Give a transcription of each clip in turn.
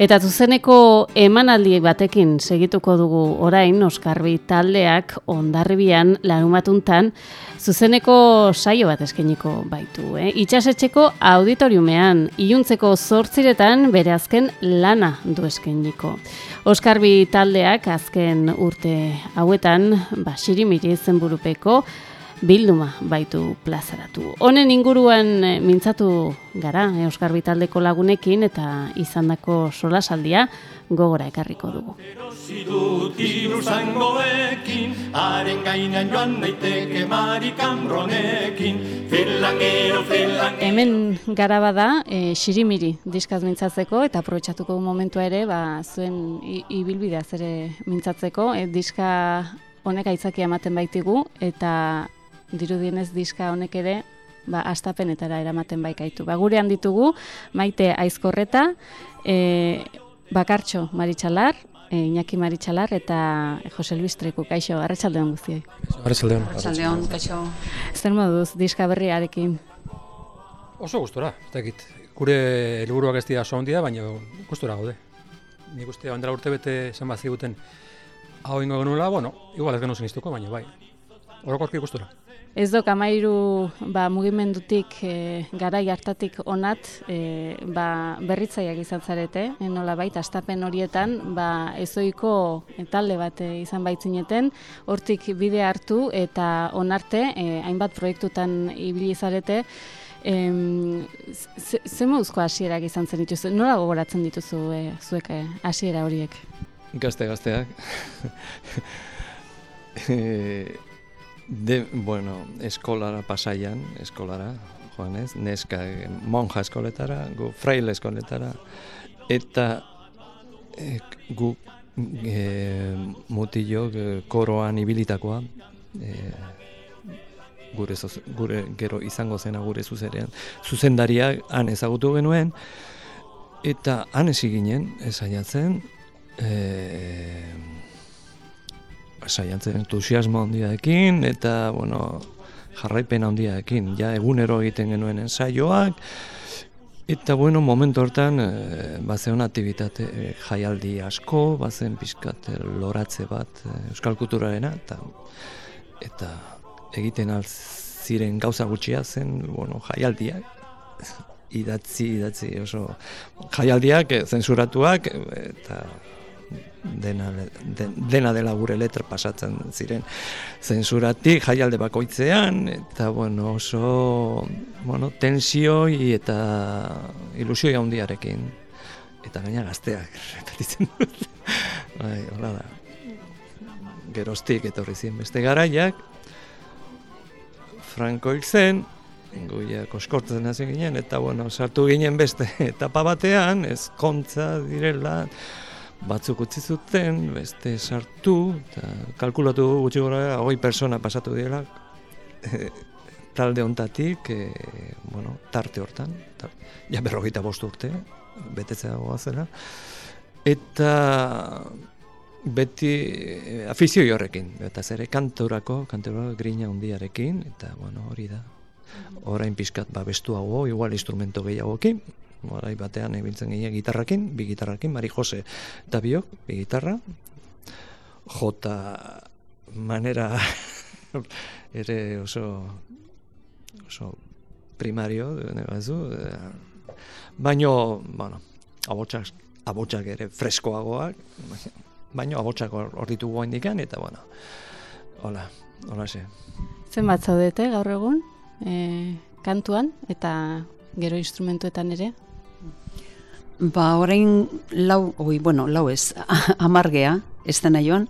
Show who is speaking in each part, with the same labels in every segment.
Speaker 1: Eta zuzeneko emanaldi batekin segituko dugu orain Oskarbi taldeak ondarribian lanumatuntan zuzeneko saio bat eskeniko baitu. Eh? Itxasetxeko auditoriumean iluntzeko zortziretan bere azken lana du eskeniko. Oskarbi taldeak azken urte hauetan basirimiri zenburupeko bilduma baitu plazaratu. Honen inguruan eh, mintzatu gara eh, Euskar Bitaldeko lagunekin eta izandako solasaldia gogora ekarriko dugu. Haren gainan joan daiteke Hemen gara bada, e, xirimiri diskaz mintzatzeko eta aprobetsatuko momentua ere, ba, zuen ibilbidea zere mintzatzeko. E, diska honek aitzakia ematen baitigu eta dirudienez diska honek ere ba, astapenetara eramaten baikaitu. Ba, gurean ditugu, maite aizkorreta, e, bakartxo maritxalar, e, Iñaki maritxalar eta Jose Luis Treku, kaixo, arretxaldeon guztioi.
Speaker 2: Arretxaldeon.
Speaker 3: Arretxaldeon, kaixo.
Speaker 1: Zer moduz, diska berriarekin?
Speaker 2: Oso gustora, ez dakit. Gure helburuak ez dira sondia, baina gustora gaude. Nik uste, ondela urte bete zen bat ziguten hau ingo genuela, bueno, igual ez genuen ziniztuko, baina bai. Orokorki gustora.
Speaker 1: Ez dok amairu ba, mugimendutik e, garai hartatik onat e, ba, berritzaiak izan zarete, e, nola baita, astapen horietan ba, ezoiko talde bat izan baitzineten, hortik bide hartu eta onarte, e, hainbat proiektutan ibili zarete, e, ze moduzko hasierak izan zen dituzu, nola gogoratzen dituzu e, zuek hasiera horiek?
Speaker 4: Gazte, gazteak. De, bueno, eskolara pasaian, eskolara, joan ez, neska monja eskoletara, gu fraile eskoletara, eta e, gu e, mutillo koroan ibilitakoa, e, gure, gure gero izango zena gure zuzerean, zuzendaria han ezagutu genuen, eta han eziginen, ezaiatzen, e, saiatzen entusiasmo handiaekin eta bueno, jarraipen handiaekin. Ja egunero egiten genuen ensaioak eta bueno, momentu hortan e, bazen aktivitate e, jaialdi asko, bazen pizkat e, loratze bat e, euskal kulturarena eta eta egiten al ziren gauza gutxia zen, bueno, jaialdiak idatzi, idatzi, oso jaialdiak, zensuratuak, eta dena, dena dela gure letra pasatzen ziren zensuratik jaialde bakoitzean eta bueno, oso bueno, tensioi eta ilusioi handiarekin. Eta gaina gazteak repetitzen dut. Bai, hola da. Gerostik etorri ziren beste garaiak. Franco hil zen Goia koskortzen hasi ginen eta bueno, sartu ginen beste etapa batean, ezkontza direla, batzuk utzi zuten, beste sartu, eta kalkulatu gutxi gora, hogei persona pasatu dira, e, talde ontatik, e, bueno, tarte hortan, ta, ja berrogeita bost urte, betetzea goa zela, eta beti e, afizio horrekin, eta zere kantorako, kantorako grina hundiarekin, eta bueno, hori da. Orain pixkat babestuago, igual instrumento gehiagokin, Morai batean ibiltzen ginen gitarrakin, bi gitarrakin, Mari Jose eta biok, bi gitarra. Jota manera ere oso oso primario, nebazu. Baino, bueno, abotsak, abotsak ere freskoagoak, baino abotsak hor ditugu indikan, eta bueno, hola, hola ze.
Speaker 1: Zen bat zaudete gaur egun, e, kantuan, eta gero instrumentuetan ere?
Speaker 3: Ba, orain lau, oi, bueno, lau ez, amargea, ez dena joan,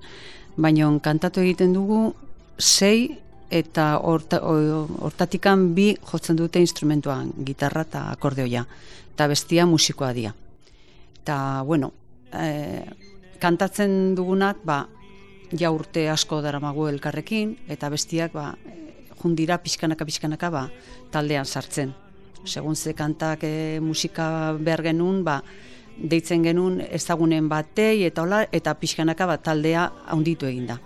Speaker 3: baina kantatu egiten dugu sei eta hortatikan bi jotzen dute instrumentuan, gitarra eta akordeoia, eta bestia musikoa dia. Eta, bueno, e, kantatzen dugunak, ba, ja urte asko daramagu elkarrekin, eta bestiak, ba, jundira pixkanaka-pixkanaka, ba, taldean sartzen segun ze kantak e, musika behar genuen, ba, deitzen genuen ezagunen batei eta hola, eta pixkanaka bat taldea handitu egin da.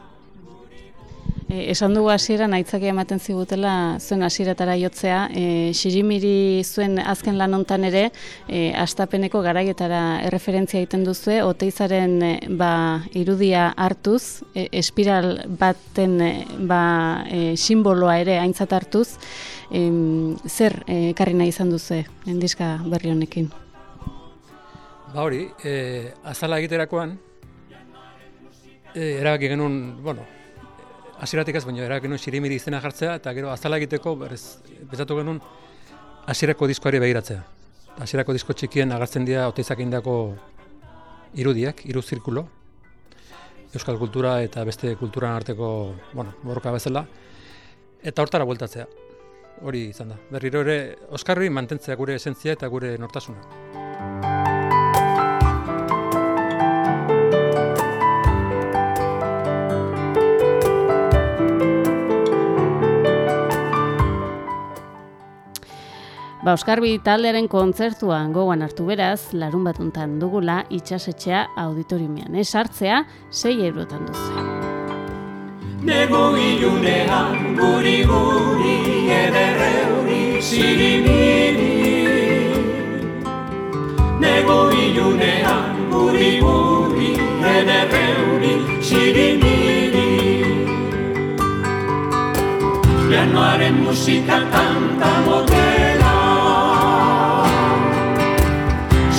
Speaker 5: E, esan dugu hasieran aitzakia ematen zigutela zuen hasieratara jotzea, e, Xirimiri zuen azken lan hontan ere e, astapeneko garaietara erreferentzia egiten duzue, oteizaren e, ba, irudia hartuz, e, espiral baten e, ba, e, simboloa ere aintzat hartuz, e, zer ekarri nahi izan duzu endiska berri honekin?
Speaker 2: Ba hori, e, azala egiterakoan, e, erabaki genuen, bueno, hasieratik ez, baina erabaki genuen xirimiri izena jartzea, eta gero azala egiteko, berez, bezatu genuen, hasierako diskoari begiratzea. Hasierako disko txikien agertzen dira oteizak indako irudiak, iru zirkulo, euskal kultura eta beste kulturan arteko, bueno, borroka bezala, eta hortara bueltatzea. Hori izan da. Berriro ere, Oskarri mantentzea gure esentzia eta gure nortasuna.
Speaker 1: Ba, Oskarbi taldearen kontzertuan gogoan hartu beraz, larun batuntan dugula itxasetxea auditoriumean. Ez hartzea, sei eurotan duzu.
Speaker 6: Nego ilunean guri guri ederreuri sirimiri Nego ilunean guri guri ederreuri sirimiri Pianoaren musika kanta motela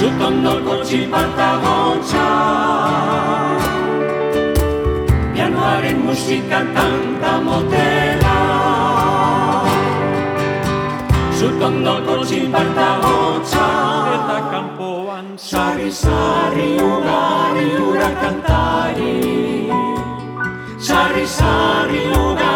Speaker 6: Zutondoko txipata gotxa Pianoaren musika kanta motela. Zutondoko txipata gotxa Eta kanpoan sarri sarri ugari ura kantari Sarri sarri ugari